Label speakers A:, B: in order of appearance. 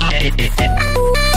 A: it, it, it, it.